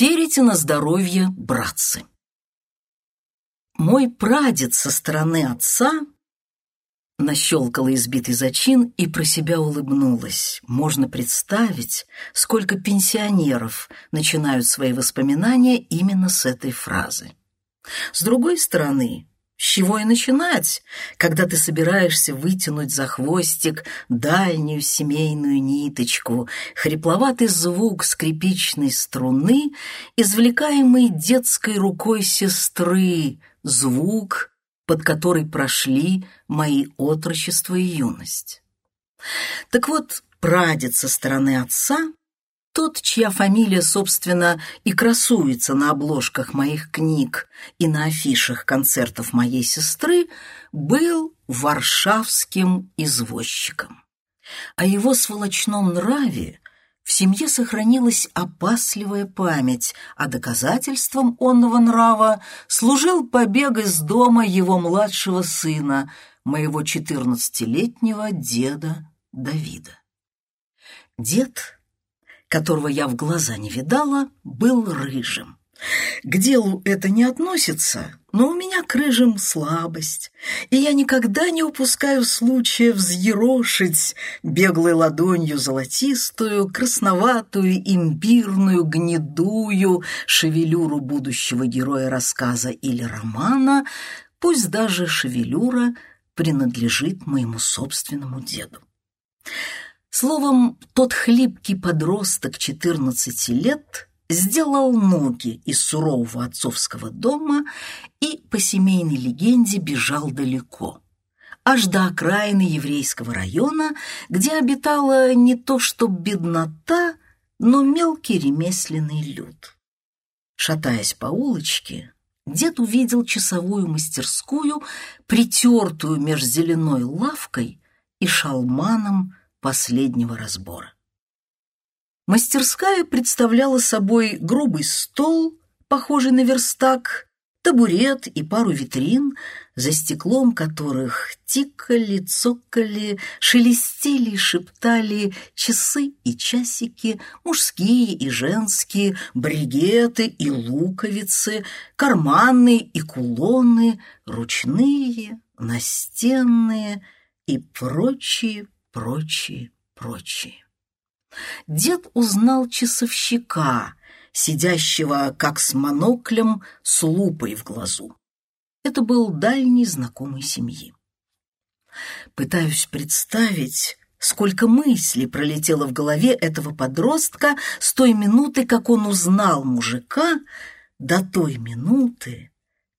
Серите на здоровье, братцы. Мой прадед со стороны отца нащелкала избитый зачин и про себя улыбнулась. Можно представить, сколько пенсионеров начинают свои воспоминания именно с этой фразы. С другой стороны, с чего и начинать, когда ты собираешься вытянуть за хвостик дальнюю семейную ниточку, хрипловатый звук скрипичной струны, извлекаемый детской рукой сестры, звук, под который прошли мои отрочество и юность. Так вот, прадед со стороны отца тот, чья фамилия, собственно, и красуется на обложках моих книг и на афишах концертов моей сестры, был варшавским извозчиком. О его сволочном нраве в семье сохранилась опасливая память, а доказательством онного нрава служил побег из дома его младшего сына, моего четырнадцатилетнего деда Давида. Дед которого я в глаза не видала, был рыжим. К делу это не относится, но у меня к рыжим слабость, и я никогда не упускаю случая взъерошить беглой ладонью золотистую, красноватую, имбирную, гнедую шевелюру будущего героя рассказа или романа, пусть даже шевелюра принадлежит моему собственному деду. Словом, тот хлипкий подросток 14 лет сделал ноги из сурового отцовского дома и, по семейной легенде, бежал далеко, аж до окраины еврейского района, где обитала не то что беднота, но мелкий ремесленный люд. Шатаясь по улочке, дед увидел часовую мастерскую, притертую меж зеленой лавкой и шалманом, последнего разбора. Мастерская представляла собой грубый стол, похожий на верстак, табурет и пару витрин, за стеклом которых тикали, цокали, шелестели, шептали часы и часики, мужские и женские, бригеты и луковицы, карманные и кулоны, ручные, настенные и прочие прочие, прочие. Дед узнал часовщика, сидящего как с моноклем, с лупой в глазу. Это был дальний знакомый семьи. Пытаюсь представить, сколько мыслей пролетело в голове этого подростка с той минуты, как он узнал мужика, до той минуты,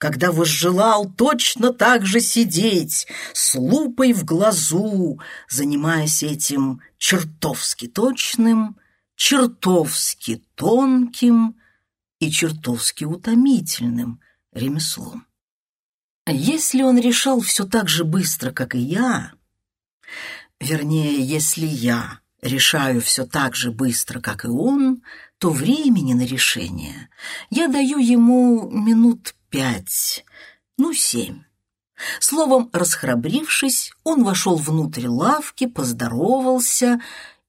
когда возжелал точно так же сидеть, с лупой в глазу, занимаясь этим чертовски точным, чертовски тонким и чертовски утомительным ремеслом. Если он решал все так же быстро, как и я, вернее, если я решаю все так же быстро, как и он, то времени на решение я даю ему минут пять, ну, семь. Словом, расхрабрившись, он вошел внутрь лавки, поздоровался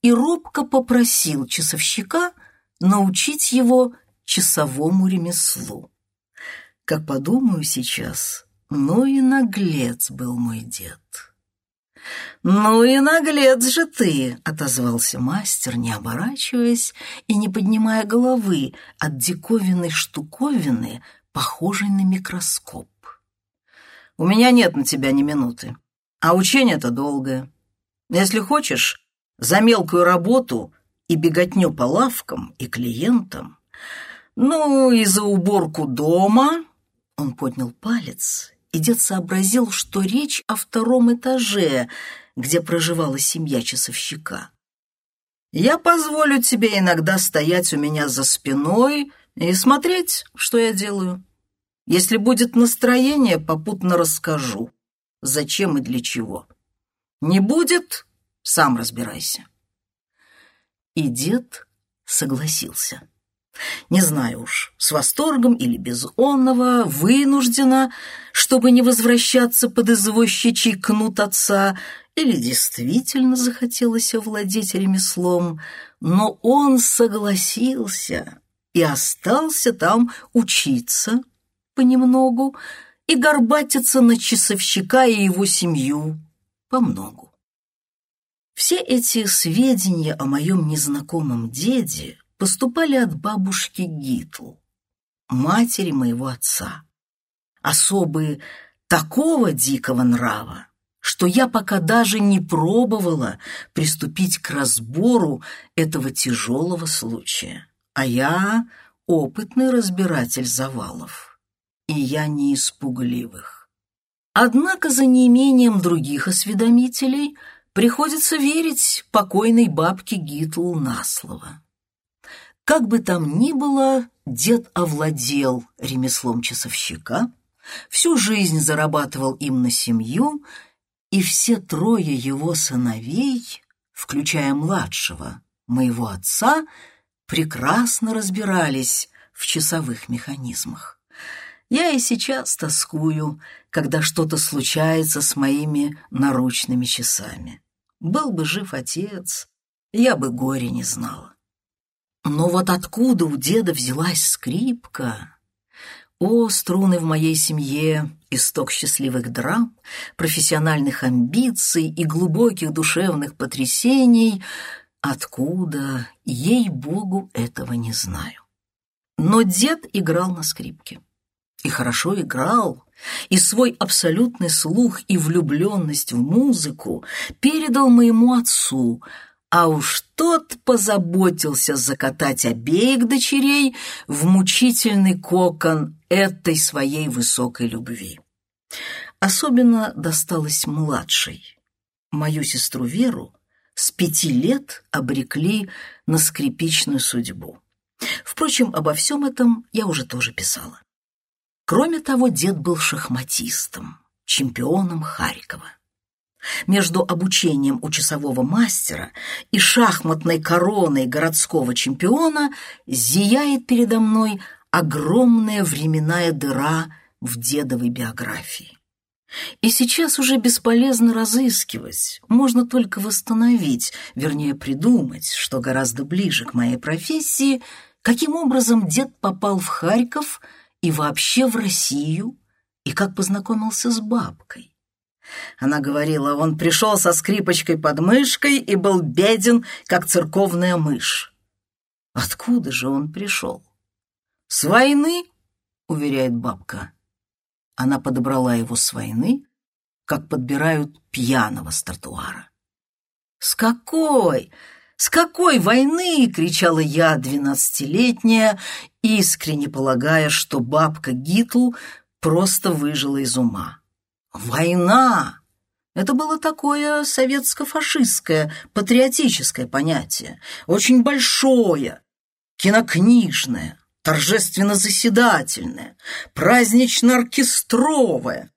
и робко попросил часовщика научить его часовому ремеслу. Как подумаю сейчас, ну и наглец был мой дед. «Ну и наглец же ты!» — отозвался мастер, не оборачиваясь и не поднимая головы от диковинной штуковины, похожий на микроскоп. «У меня нет на тебя ни минуты, а учение-то долгое. Если хочешь, за мелкую работу и беготню по лавкам и клиентам, ну и за уборку дома...» Он поднял палец, и дед сообразил, что речь о втором этаже, где проживала семья часовщика. «Я позволю тебе иногда стоять у меня за спиной и смотреть, что я делаю. Если будет настроение, попутно расскажу, зачем и для чего. Не будет — сам разбирайся. И дед согласился. Не знаю уж, с восторгом или без онного, вынуждена, чтобы не возвращаться под извозчичий кнут отца, или действительно захотелось овладеть ремеслом, но он согласился, и остался там учиться понемногу и горбатиться на часовщика и его семью помногу. Все эти сведения о моем незнакомом деде поступали от бабушки Гитл, матери моего отца. Особые такого дикого нрава, что я пока даже не пробовала приступить к разбору этого тяжелого случая. А я опытный разбиратель завалов, и я не испугливых. Однако за неимением других осведомителей приходится верить покойной бабке Гитл на слово. Как бы там ни было, дед овладел ремеслом часовщика, всю жизнь зарабатывал им на семью, и все трое его сыновей, включая младшего, моего отца, прекрасно разбирались в часовых механизмах. Я и сейчас тоскую, когда что-то случается с моими наручными часами. Был бы жив отец, я бы горе не знала. Но вот откуда у деда взялась скрипка? О, струны в моей семье, исток счастливых драм, профессиональных амбиций и глубоких душевных потрясений — Откуда? Ей-богу, этого не знаю. Но дед играл на скрипке. И хорошо играл, и свой абсолютный слух и влюбленность в музыку передал моему отцу, а уж тот позаботился закатать обеих дочерей в мучительный кокон этой своей высокой любви. Особенно досталось младшей. Мою сестру Веру с пяти лет обрекли на скрипичную судьбу. Впрочем, обо всем этом я уже тоже писала. Кроме того, дед был шахматистом, чемпионом Харькова. Между обучением у часового мастера и шахматной короной городского чемпиона зияет передо мной огромная временная дыра в дедовой биографии. И сейчас уже бесполезно разыскивать, можно только восстановить, вернее придумать, что гораздо ближе к моей профессии, каким образом дед попал в Харьков и вообще в Россию, и как познакомился с бабкой. Она говорила, он пришел со скрипочкой под мышкой и был беден, как церковная мышь. Откуда же он пришел? С войны, уверяет бабка. Она подобрала его с войны, как подбирают пьяного с тротуара. «С какой? С какой войны?» — кричала я, двенадцатилетняя, искренне полагая, что бабка Гитл просто выжила из ума. «Война!» Это было такое советско-фашистское, патриотическое понятие, очень большое, кинокнижное, торжественно-заседательное, празднично-оркестровое.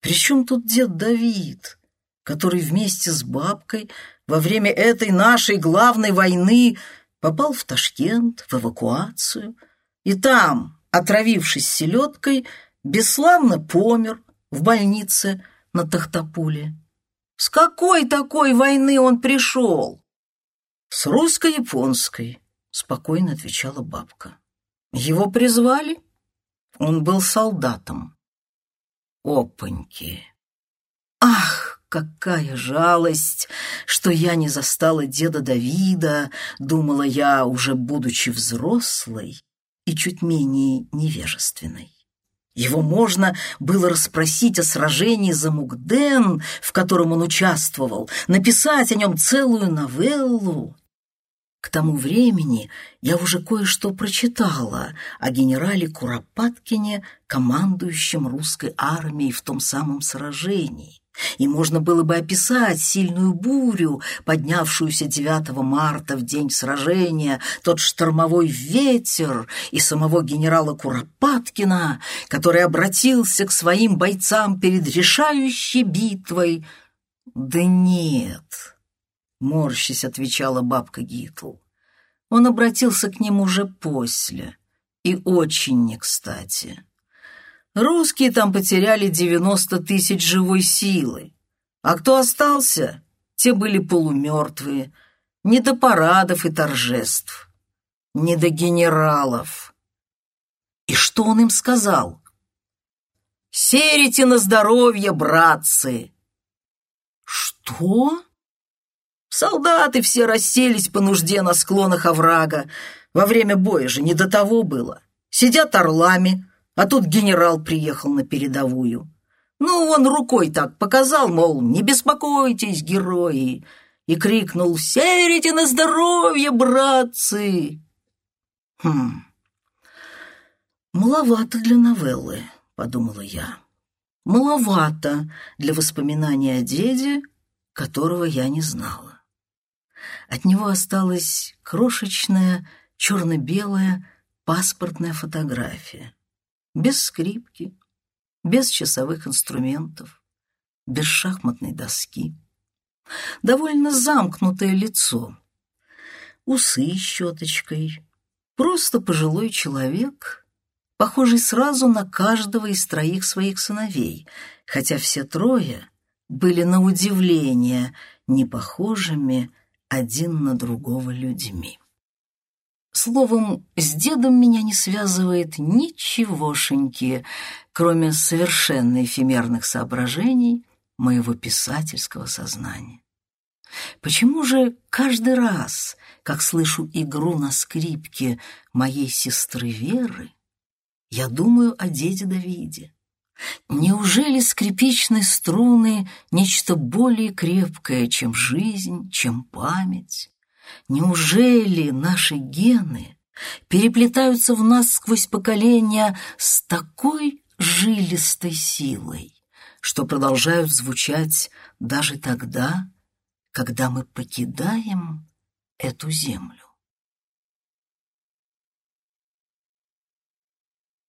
Причем тут дед Давид, который вместе с бабкой во время этой нашей главной войны попал в Ташкент, в эвакуацию, и там, отравившись селедкой, бесславно помер в больнице на Тахтапуле. С какой такой войны он пришел? С русско-японской, спокойно отвечала бабка. Его призвали? Он был солдатом. Опаньки! Ах, какая жалость, что я не застала деда Давида, думала я, уже будучи взрослой и чуть менее невежественной. Его можно было расспросить о сражении за Мукден, в котором он участвовал, написать о нем целую новеллу. К тому времени я уже кое-что прочитала о генерале Куропаткине, командующем русской армией в том самом сражении. И можно было бы описать сильную бурю, поднявшуюся 9 марта в день сражения, тот штормовой ветер и самого генерала Куропаткина, который обратился к своим бойцам перед решающей битвой. Да нет, морщись отвечала бабка Гитл. Он обратился к ним уже после, и очень не кстати. Русские там потеряли девяносто тысяч живой силы, а кто остался, те были полумертвые, не до парадов и торжеств. не до генералов. И что он им сказал? «Серите на здоровье, братцы!» «Что?» Солдаты все расселись по нужде на склонах оврага. Во время боя же не до того было. Сидят орлами, а тут генерал приехал на передовую. Ну, он рукой так показал, мол, не беспокойтесь, герои, и крикнул «Серите на здоровье, братцы!» Хм, маловато для новеллы, подумала я. Маловато для воспоминания о деде, которого я не знала. От него осталась крошечная черно-белая паспортная фотография, без скрипки, без часовых инструментов, без шахматной доски. Довольно замкнутое лицо, усы щеточкой, просто пожилой человек, похожий сразу на каждого из троих своих сыновей, хотя все трое были на удивление не похожими один на другого людьми. Словом, с дедом меня не связывает ничегошеньки, кроме совершенно эфемерных соображений моего писательского сознания. Почему же каждый раз, как слышу игру на скрипке моей сестры Веры, я думаю о деде Давиде? Неужели скрипичные струны — нечто более крепкое, чем жизнь, чем память? Неужели наши гены переплетаются в нас сквозь поколения с такой жилистой силой, что продолжают звучать даже тогда, когда мы покидаем эту землю?